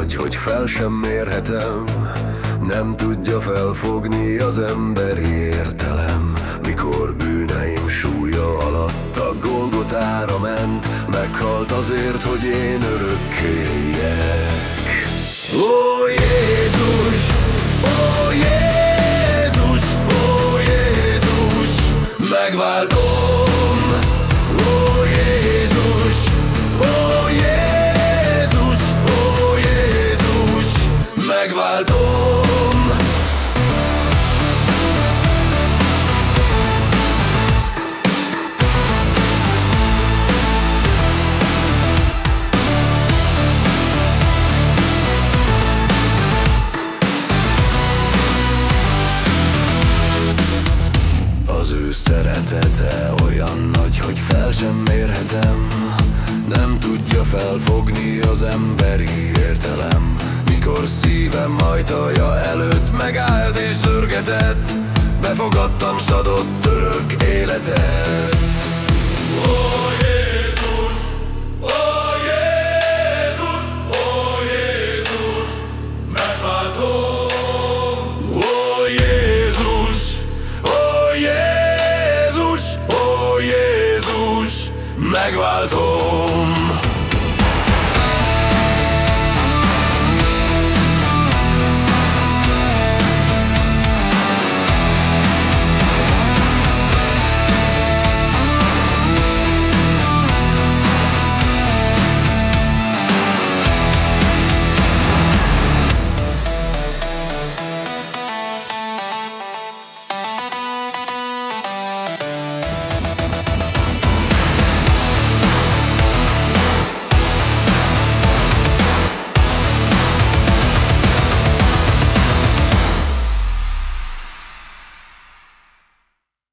nagy, hogy fel sem mérhetem. Nem tudja felfogni az emberi értelem. Mikor bűneim súlya alatt a Golgotára ment Meghalt azért, hogy én örökké éljek Ó Jézus, ó Jézus, ó Jézus! Megváltom, szeretete olyan nagy, hogy fel sem mérhetem. Nem tudja felfogni az emberi értelem. Mikor szívem ajtaja előtt megállt és szörgetett Befogadtam szadott örök életet megváltó.